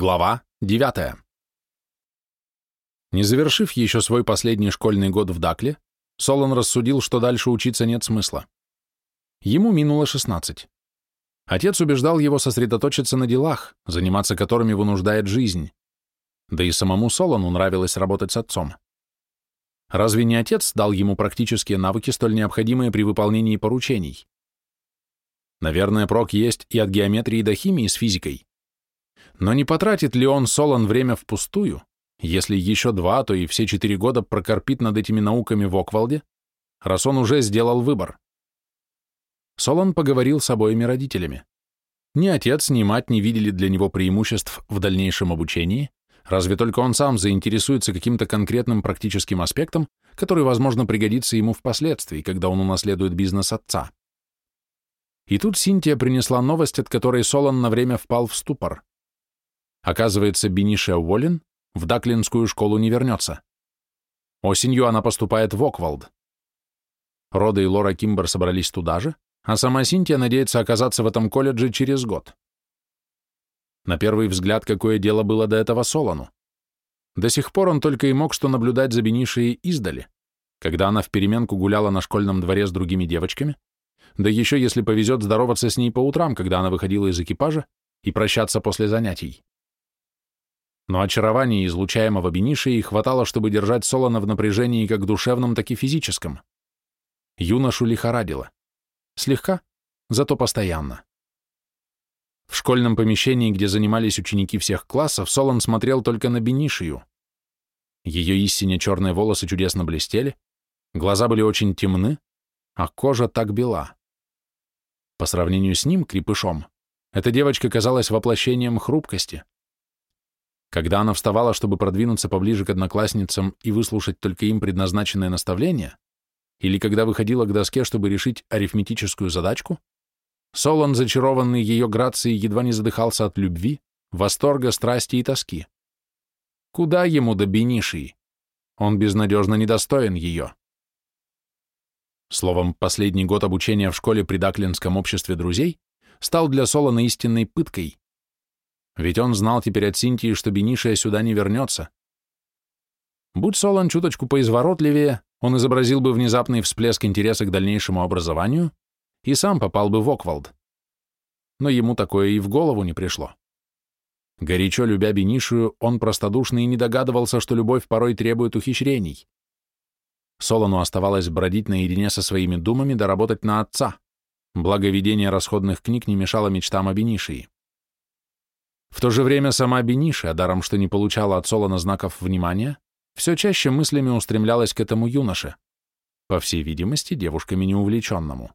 Глава 9. Не завершив еще свой последний школьный год в Дакле, Солон рассудил, что дальше учиться нет смысла. Ему минуло 16. Отец убеждал его сосредоточиться на делах, заниматься которыми вынуждает жизнь. Да и самому Солону нравилось работать с отцом. Разве не отец дал ему практические навыки, столь необходимые при выполнении поручений? Наверное, прок есть и от геометрии до химии с физикой. Но не потратит ли он Солон время впустую, если еще два, то и все четыре года прокорпит над этими науками в Оквалде, раз он уже сделал выбор? Солон поговорил с обоими родителями. Ни отец, ни мать не видели для него преимуществ в дальнейшем обучении, разве только он сам заинтересуется каким-то конкретным практическим аспектом, который, возможно, пригодится ему впоследствии, когда он унаследует бизнес отца. И тут Синтия принесла новость, от которой Солон на время впал в ступор. Оказывается, Бениша Уоллен в Даклинскую школу не вернется. Осенью она поступает в Оквалд. Рода и Лора Кимбер собрались туда же, а сама Синтия надеется оказаться в этом колледже через год. На первый взгляд, какое дело было до этого Солону. До сих пор он только и мог что наблюдать за Бенишей издали, когда она в переменку гуляла на школьном дворе с другими девочками, да еще, если повезет, здороваться с ней по утрам, когда она выходила из экипажа, и прощаться после занятий но очарования, излучаемого Бенишей, хватало, чтобы держать Солона в напряжении как душевном, так и физическом. Юношу лихорадило. Слегка, зато постоянно. В школьном помещении, где занимались ученики всех классов, Солон смотрел только на Бенишию. Ее истинно черные волосы чудесно блестели, глаза были очень темны, а кожа так бела. По сравнению с ним, крепышом, эта девочка казалась воплощением хрупкости. Когда она вставала, чтобы продвинуться поближе к одноклассницам и выслушать только им предназначенное наставление, или когда выходила к доске, чтобы решить арифметическую задачку, Солон, зачарованный ее грацией, едва не задыхался от любви, восторга, страсти и тоски. Куда ему до Бенишии? Он безнадежно недостоин ее. Словом, последний год обучения в школе при Даклинском обществе друзей стал для Солона истинной пыткой, ведь он знал теперь от Синтии, что Бенишия сюда не вернется. Будь Солон чуточку поизворотливее, он изобразил бы внезапный всплеск интереса к дальнейшему образованию и сам попал бы в Оквалд. Но ему такое и в голову не пришло. Горячо любя Бенишию, он простодушно и не догадывался, что любовь порой требует ухищрений. Солону оставалось бродить наедине со своими думами да работать на отца, благо ведение расходных книг не мешало мечтам о Бенишии. В то же время сама Бениша, даром что не получала от Солона знаков внимания, все чаще мыслями устремлялась к этому юноше, по всей видимости, девушками неувлеченному.